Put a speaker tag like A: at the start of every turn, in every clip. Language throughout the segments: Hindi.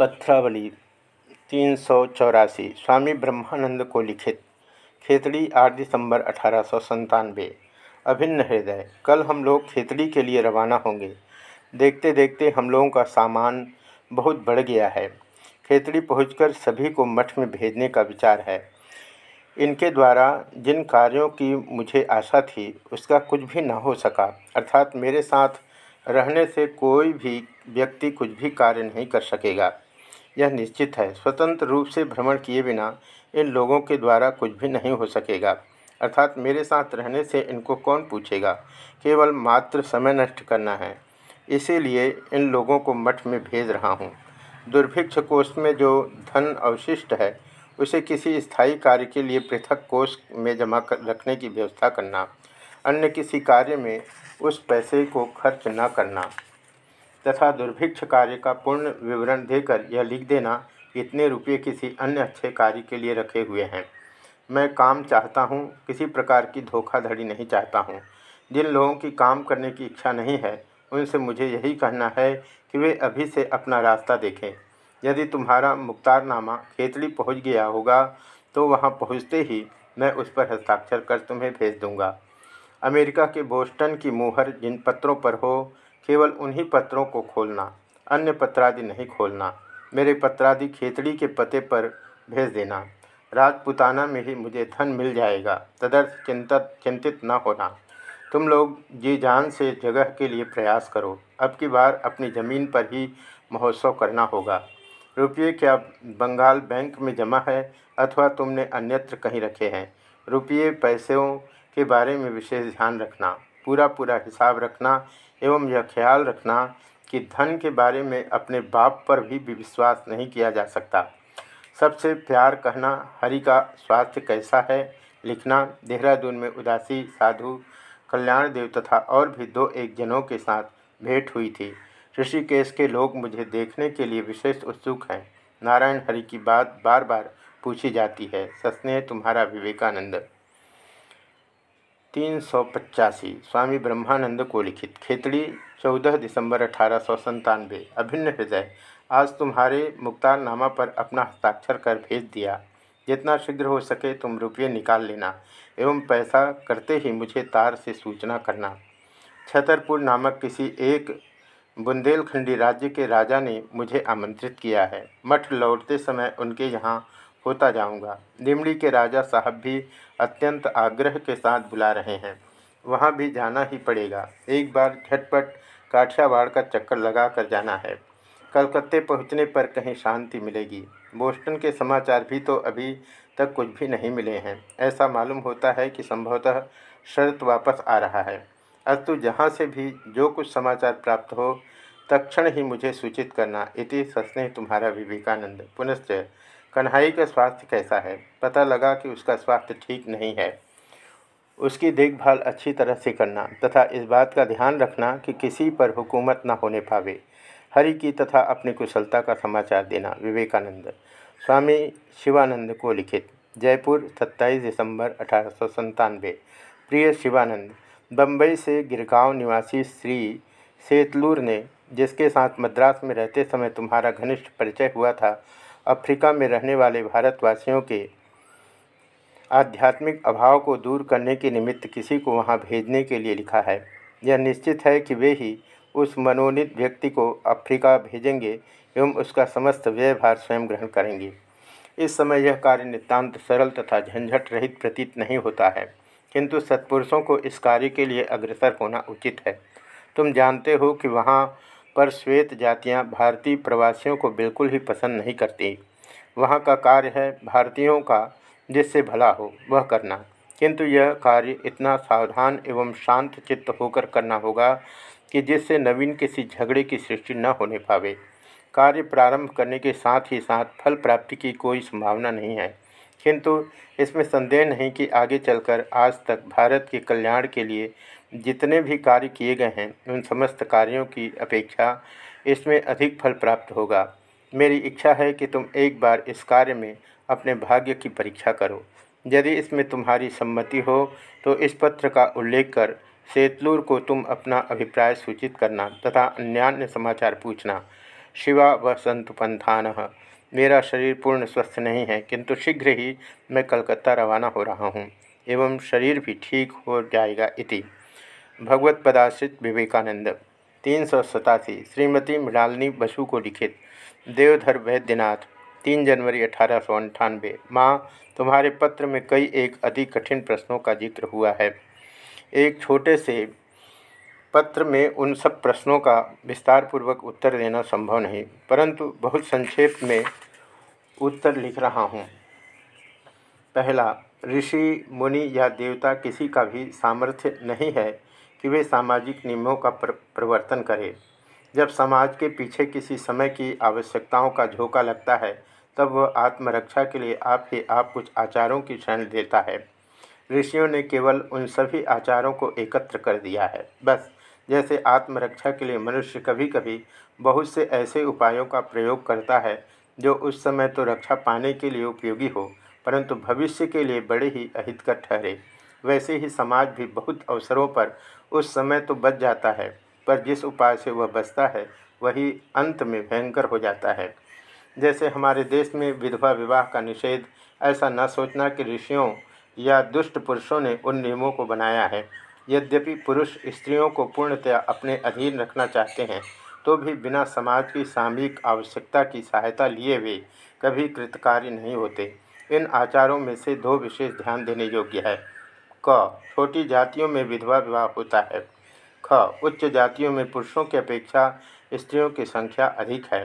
A: पत्रावली, तीन सौ चौरासी, स्वामी ब्रह्मानंद को लिखित, खेतड़ी, आठ दिसंबर अठारह सौ संतानवे। अभिन्न हृदय, कल हम लोग खेतड़ी के लिए रवाना होंगे। देखते देखते हम लोगों का सामान बहुत बढ़ गया है। खेतड़ी पहुंचकर सभी को मठ में भेजने का विचार है। इनके द्वारा जिन कार्यों की मुझे आशा थी, उसका कुछ भी न हो सका। अर्थात मेरे साथ रहने से कोई भी व्यक्ति कुछ भी कार्य नहीं कर सकेगा। यह निश्चित है। स्वतंत्र रूप से भ्रमण किए बिना इन लोगों के द्वारा कुछ भी नहीं हो सकेगा। अर्थात मेरे साथ रहने से इनको कौन पूछेगा? केवल मात्र समय नष्ट करना है। इसीलिए इन लोगों को मठ में भेज रहा हूँ। दुर्भिक्ष कोष में जो धन अवशिष्ट है, उसे किसी स्थायी कार्य के लिए पृथक कोष में जमा कर रखने की व्यवस्था करना। अन्य किसी कार्य में उस पैसे को खर्च न करना। तथा दुर्भिक्ष कार्य का पूर्ण विवरण देकर यह लिख देना इतने रुपये किसी अन्य अच्छे कार्य के लिए रखे हुए हैं। मैं काम चाहता हूँ, किसी प्रकार की धोखाधड़ी नहीं चाहता हूँ। जिन लोगों की काम करने की इच्छा नहीं है, उनसे मुझे यही कहना है कि वे अभी से अपना रास्ता देखें। यदि तुम्हारा मुख्तारनामा खेतड़ी पहुँच गया होगा तो वहाँ पहुँचते ही मैं उस पर हस्ताक्षर कर तुम्हें भेज दूँगा। अमेरिका के बोस्टन की मुहर जिन पत्रों पर हो केवल उन्हीं पत्रों को खोलना, अन्य पत्रादि नहीं खोलना, मेरे पत्रादि खेतड़ी के पते पर भेज देना। राजपुताना में ही मुझे धन मिल जाएगा, तदर्थ चिंतित चिंतित न होना। तुम लोग जी जान से जगह के लिए प्रयास करो। अब की बार अपनी ज़मीन पर ही महोत्सव करना होगा। रुपये क्या बंगाल बैंक में जमा है, अथवा तुमने अन्यत्र कहीं रखे हैं? रुपये, पैसों के बारे में विशेष ध्यान रखना। पूरा पूरा हिसाब रखना एवं यह ख्याल रखना कि धन के बारे में अपने बाप पर भी विश्वास नहीं किया जा सकता। सबसे प्यार कहना, हरि का स्वास्थ्य कैसा है? लिखना, देहरादून में उदासी, साधु, कल्याण देव तथा और भी दो एक जनों के साथ भेंट हुई थी। ऋषिकेश के लोग मुझे देखने के लिए विशेष उत्सुक हैं। नारायण हरि की बात बार बार पूछी जाती है। सस्नेह तुम्हारा विवेकानंद। तीन सौ पचासी, स्वामी ब्रह्मानंद को लिखित। खेतड़ी, चौदह दिसंबर अठारह सौ संतानवे अभिन्न हृदय, आज तुम्हारे मुक्तारनामा पर अपना हस्ताक्षर कर भेज दिया। जितना शीघ्र हो सके तुम रुपये निकाल लेना, एवं पैसा करते ही मुझे तार से सूचना करना। छतरपुर नामक किसी एक बुंदेलखंडी राज्य के राजा ने मुझे आमंत्रित किया है। मठ लौटते समय उनके यहाँ होता जाऊँगा। दिमड़ी के राजा साहब भी अत्यंत आग्रह के साथ बुला रहे हैं। वहाँ भी जाना ही पड़ेगा। एक बार झटपट काठियावाड़ का चक्कर लगा कर जाना है। कलकत्ते पहुँचने पर कहीं शांति मिलेगी। बोस्टन के समाचार भी तो अभी तक कुछ भी नहीं मिले हैं। ऐसा मालूम होता है कि संभवतः शर्त वापस आ रहा है। अस्तु, जहाँ से भी जो कुछ समाचार प्राप्त हो तक्षण ही मुझे सूचित करना। इति सस्नेह तुम्हारा विवेकानंद। पुनश्च कन्हई का स्वास्थ्य कैसा है? पता लगा कि उसका स्वास्थ्य ठीक नहीं है। उसकी देखभाल अच्छी तरह से करना तथा इस बात का ध्यान रखना कि किसी पर हुकूमत न होने पावे। हरि की तथा अपनी कुशलता का समाचार देना, विवेकानंद। स्वामी शिवानंद को लिखित, जयपुर 27 दिसंबर अठारह सौ सतानबे प्रिय शिवानंद बम्बई से गिरगांव निवासी श्री सेतलूर ने, जिसके साथ मद्रास में रहते समय तुम्हारा घनिष्ठ परिचय हुआ था अफ्रीका में रहने वाले भारतवासियों के आध्यात्मिक अभाव को दूर करने के निमित्त किसी को वहाँ भेजने के लिए लिखा है। यह निश्चित है कि वे ही उस मनोनीत व्यक्ति को अफ्रीका भेजेंगे एवं उसका समस्त व्ययभार स्वयं ग्रहण करेंगे। इस समय यह कार्य नितांत सरल तथा झंझट रहित प्रतीत नहीं होता है, किंतु सत्पुरुषों को इस कार्य के लिए अग्रसर होना उचित है। तुम जानते हो कि वहाँ पर श्वेत जातियाँ भारतीय प्रवासियों को बिल्कुल ही पसंद नहीं करती। वहाँ का कार्य है भारतीयों का जिससे भला हो, वह करना। किंतु यह कार्य इतना सावधान एवं शांत चित्त होकर करना होगा कि जिससे नवीन किसी झगड़े की सृष्टि न होने पावे। कार्य प्रारंभ करने के साथ ही साथ फल प्राप्ति की कोई संभावना नहीं है। किंतु इसमें संदेह नहीं कि आगे चलकर आज तक भारत के कल्याण के लिए जितने भी कार्य किए गए हैं, उन समस्त कार्यों की अपेक्षा इसमें अधिक फल प्राप्त होगा। मेरी इच्छा है कि तुम एक बार इस कार्य में अपने भाग्य की परीक्षा करो। यदि इसमें तुम्हारी सम्मति हो तो इस पत्र का उल्लेख कर सेतलूर को तुम अपना अभिप्राय सूचित करना तथा अन्यान्य समाचार पूछना। शिवा व संत पंथान। मेरा शरीर पूर्ण स्वस्थ नहीं है, किंतु शीघ्र ही मैं कलकत्ता रवाना हो रहा हूँ, एवं शरीर भी ठीक हो जाएगा इति। भगवत पदाश्रित विवेकानंद, तीन सौ सतासी, श्रीमती मृणालिनी बसु को लिखित, देवधर वैद्यनाथ, तीन जनवरी अठारह सौ अंठानबे माँ, तुम्हारे पत्र में कई एक अति कठिन प्रश्नों का ज़िक्र हुआ है। एक छोटे से पत्र में उन सब प्रश्नों का विस्तार पूर्वक उत्तर देना संभव नहीं, परंतु बहुत संक्षेप में उत्तर लिख रहा हूँ। पहला, ऋषि, मुनि या देवता किसी का भी सामर्थ्य नहीं है कि वे सामाजिक नियमों का प्रवर्तन करें। जब समाज के पीछे किसी समय की आवश्यकताओं का झोंका लगता है, तब वह आत्मरक्षा के लिए आप ही आप कुछ आचारों की शरण देता है। ऋषियों ने केवल उन सभी आचारों को एकत्र कर दिया है। बस, जैसे आत्मरक्षा के लिए मनुष्य कभी कभी बहुत से ऐसे उपायों का प्रयोग करता है, जो उस समय तो रक्षा पाने के लिए उपयोगी हो, परंतु भविष्य के लिए बड़े ही अहितकर ठहरे। वैसे ही समाज भी बहुत अवसरों पर उस समय तो बच जाता है, पर जिस उपाय से वह बचता है, वही अंत में भयंकर हो जाता है। जैसे हमारे देश में विधवा विवाह का निषेध, ऐसा न सोचना कि ऋषियों या दुष्ट पुरुषों ने उन नियमों को बनाया है। यद्यपि पुरुष स्त्रियों को पूर्णतया अपने अधीन रखना चाहते हैं तो भी बिना समाज की सामूहिक आवश्यकता की सहायता लिए वे कभी कृतकार्य नहीं होते। इन आचारों में से दो विशेष ध्यान देने योग्य है। क छोटी जातियों में विधवा विवाह होता है। ख, उच्च जातियों में पुरुषों की अपेक्षा स्त्रियों की संख्या अधिक है।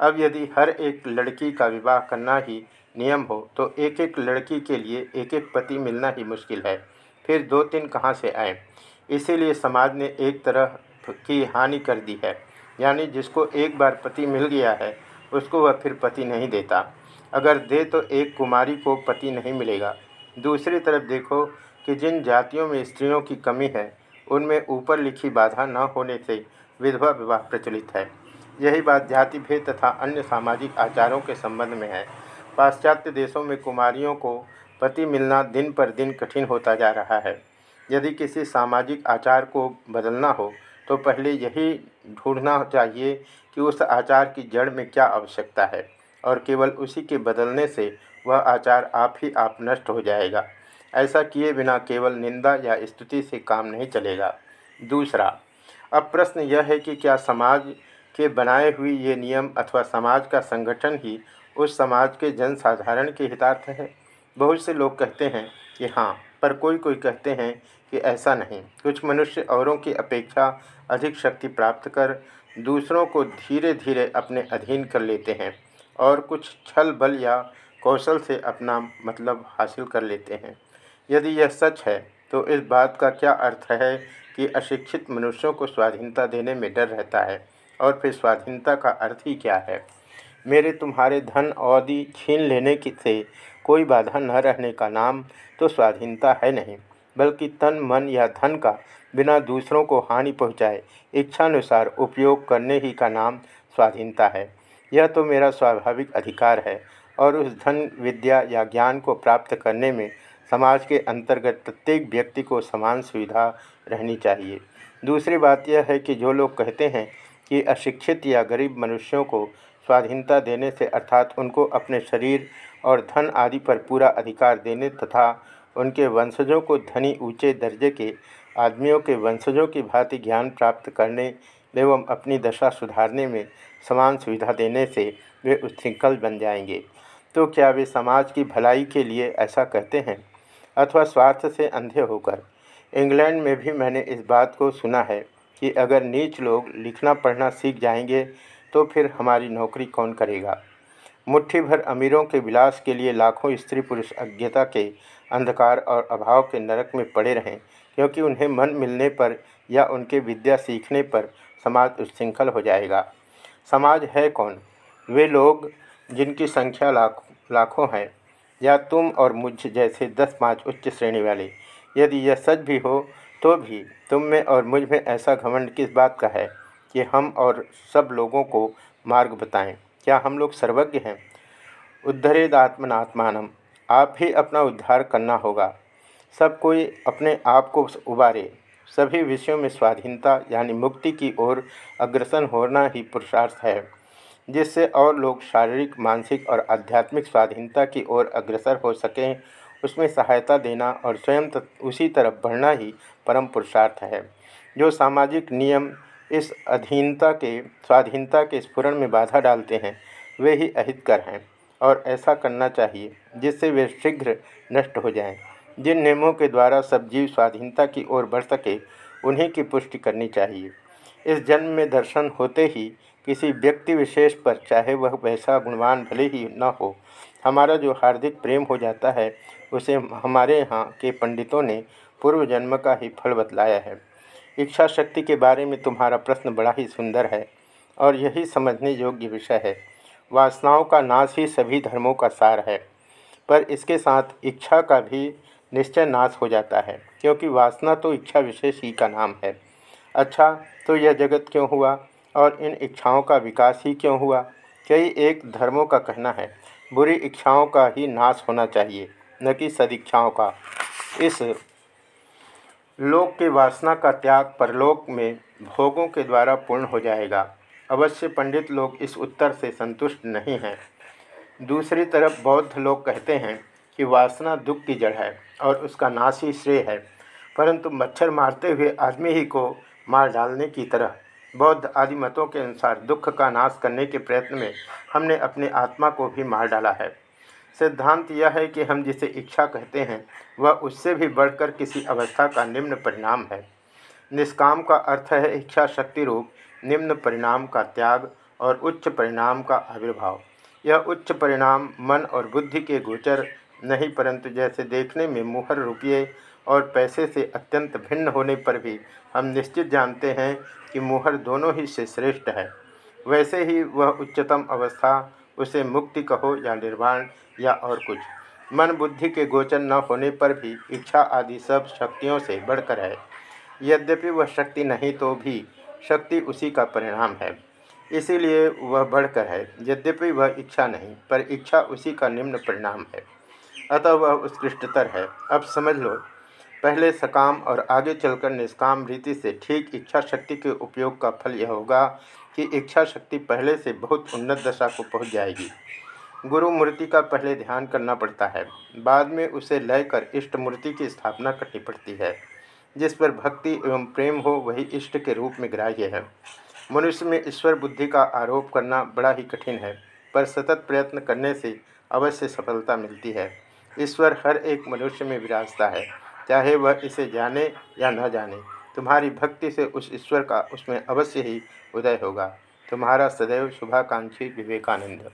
A: अब यदि हर एक लड़की का विवाह करना ही नियम हो तो एक एक लड़की के लिए एक एक पति मिलना ही मुश्किल है। फिर दो तीन कहाँ से आए? इसीलिए समाज ने एक तरह की हानि कर दी है। यानी जिसको एक बार पति मिल गया है, उसको वह फिर पति नहीं देता। अगर दे तो एक कुमारी को पति नहीं मिलेगा। दूसरी तरफ़ देखो कि जिन जातियों में स्त्रियों की कमी है, उनमें ऊपर लिखी बाधा न होने से विधवा विवाह प्रचलित है। यही बात जाति भेद तथा अन्य सामाजिक आचारों के संबंध में है। पाश्चात्य देशों में कुमारियों को पति मिलना दिन पर दिन कठिन होता जा रहा है। यदि किसी सामाजिक आचार को बदलना हो तो पहले यही ढूंढना चाहिए कि उस आचार की जड़ में क्या आवश्यकता है, और केवल उसी के बदलने से वह आचार आप ही आप नष्ट हो जाएगा। ऐसा किए बिना केवल निंदा या स्तुति से काम नहीं चलेगा। दूसरा, अब प्रश्न यह है कि क्या समाज के बनाए हुए ये नियम अथवा समाज का संगठन ही उस समाज के जनसाधारण के हितार्थ है? बहुत से लोग कहते हैं कि हाँ पर कोई कोई कहते हैं कि ऐसा नहीं। कुछ मनुष्य औरों की अपेक्षा अधिक शक्ति प्राप्त कर दूसरों को धीरे धीरे अपने अधीन कर लेते हैं और कुछ छल बल या कौशल से अपना मतलब हासिल कर लेते हैं। यदि यह सच है तो इस बात का क्या अर्थ है कि अशिक्षित मनुष्यों को स्वाधीनता देने में डर रहता है? और फिर स्वाधीनता का अर्थ ही क्या है? मेरे तुम्हारे धन औदी छीन लेने की से कोई बाधा न रहने का नाम तो स्वाधीनता है नहीं, बल्कि तन, मन या धन का बिना दूसरों को हानि पहुँचाए इच्छानुसार उपयोग करने ही का नाम स्वाधीनता है। यह तो मेरा स्वाभाविक अधिकार है, और उस धन, विद्या या ज्ञान को प्राप्त करने में समाज के अंतर्गत प्रत्येक व्यक्ति को समान सुविधा रहनी चाहिए। दूसरी बात यह है कि जो लोग कहते हैं कि अशिक्षित या गरीब मनुष्यों को स्वाधीनता देने से, अर्थात उनको अपने शरीर और धन आदि पर पूरा अधिकार देने तथा उनके वंशजों को धनी ऊँचे दर्जे के आदमियों के वंशजों की भांति ज्ञान प्राप्त करने एवं अपनी दशा सुधारने में समान सुविधा देने से वे उच्छृंखल बन जाएँगे। तो क्या वे समाज की भलाई के लिए ऐसा कहते हैं? अथवा स्वार्थ से अंधे होकर। इंग्लैंड में भी मैंने इस बात को सुना है कि अगर नीच लोग लिखना पढ़ना सीख जाएँगे तो फिर हमारी नौकरी कौन करेगा? मुट्ठी भर अमीरों के विलास के लिए लाखों स्त्री पुरुष अज्ञता के अंधकार और अभाव के नरक में पड़े रहें, क्योंकि उन्हें मन मिलने पर या उनके विद्या सीखने पर समाज उच्छृंखल हो जाएगा। समाज है कौन? वे लोग जिनकी संख्या लाख, लाखों है। या तुम और मुझ जैसे दस पाँच उच्च श्रेणी वाले। यदि यह सच भी हो तो भी तुम में और मुझमें ऐसा घमंड किस बात का है कि हम और सब लोगों को मार्ग बताएँ? क्या हम लोग सर्वज्ञ हैं? उद्धरेद आत्मनात्मान आप ही अपना उद्धार करना होगा। सब कोई अपने आप को उबारे। सभी विषयों में स्वाधीनता यानी मुक्ति की ओर अग्रसर होना ही पुरुषार्थ है। जिससे और लोग शारीरिक, मानसिक और आध्यात्मिक स्वाधीनता की ओर अग्रसर हो सकें, उसमें सहायता देना और स्वयं उसी तरफ़ बढ़ना ही परम पुरुषार्थ है जो सामाजिक नियम इस अधीनता के, स्वाधीनता के स्फुरन में बाधा डालते हैं, वे ही अहितकर हैं और ऐसा करना चाहिए, जिससे वे शीघ्र नष्ट हो जाएँ। जिन नियमों के द्वारा सब जीव स्वाधीनता की ओर बढ़ सके, उन्हीं की पुष्टि करनी चाहिए इस जन्म में दर्शन होते ही किसी व्यक्ति विशेष पर, चाहे वह वैसा गुणवान भले ही न हो, हमारा जो हार्दिक प्रेम हो जाता है, उसे हमारे यहाँ के पंडितों ने पूर्व जन्म का ही फल बतलाया है। इच्छा शक्ति के बारे में तुम्हारा प्रश्न बड़ा ही सुंदर है और यही समझने योग्य विषय है। वासनाओं का नाश ही सभी धर्मों का सार है, पर इसके साथ इच्छा का भी निश्चय नाश हो जाता है, क्योंकि वासना तो इच्छा विशेष ही का नाम है। अच्छा तो यह जगत क्यों हुआ? और इन इच्छाओं का विकास ही क्यों हुआ? कई एक धर्मों का कहना है। बुरी इच्छाओं का ही नाश होना चाहिए, न कि सदिच्छाओं का। इस लोक के वासना का त्याग परलोक में भोगों के द्वारा पूर्ण हो जाएगा। अवश्य पंडित लोग इस उत्तर से संतुष्ट नहीं हैं। दूसरी तरफ़ बौद्ध लोग कहते हैं कि वासना दुख की जड़ है और उसका नाश ही श्रेय है, परंतु मच्छर मारते हुए आदमी ही को मार डालने की तरह। बौद्ध आदि मतों के अनुसार दुख का नाश करने के प्रयत्न में हमने अपने आत्मा को भी मार डाला है। सिद्धांत यह है कि हम जिसे इच्छा कहते हैं, वह उससे भी बढ़कर किसी अवस्था का निम्न परिणाम है। निष्काम का अर्थ है इच्छा शक्ति रूप, निम्न परिणाम का त्याग और उच्च परिणाम का आविर्भाव। यह उच्च परिणाम मन और बुद्धि के गोचर नहीं, परंतु जैसे देखने में मुहर रुपये और पैसे से अत्यंत भिन्न होने पर भी हम निश्चित जानते हैं कि मुहर दोनों ही से श्रेष्ठ है। वैसे ही वह उच्चतम अवस्था, उसे मुक्ति कहो या निर्वाण या और कुछ। मन बुद्धि के गोचर न होने पर भी इच्छा आदि सब शक्तियों से बढ़कर है। यद्यपि वह शक्ति नहीं तो भी शक्ति उसी का परिणाम है। इसीलिए वह बढ़कर है। यद्यपि वह इच्छा नहीं, पर इच्छा उसी का निम्न परिणाम है। अतः वह उत्कृष्टतर है। अब समझ लो पहले सकाम और आगे चलकर निष्काम रीति से ठीक इच्छा शक्ति के उपयोग का फल यह होगा कि इच्छा शक्ति पहले से बहुत उन्नत दशा को पहुँच जाएगी। गुरु मूर्ति का पहले ध्यान करना पड़ता है। बाद में उसे लय कर इष्ट मूर्ति की स्थापना करनी पड़ती है। जिस पर भक्ति एवं प्रेम हो, वही इष्ट के रूप में ग्राह्य है। मनुष्य में ईश्वर बुद्धि का आरोप करना बड़ा ही कठिन है, पर सतत प्रयत्न करने से अवश्य सफलता मिलती है। ईश्वर हर एक मनुष्य में विराजता है। चाहे वह इसे जाने या न जाने, तुम्हारी भक्ति से उस ईश्वर का उसमें अवश्य ही उदय होगा। तुम्हारा सदैव शुभाकांक्षी विवेकानंद।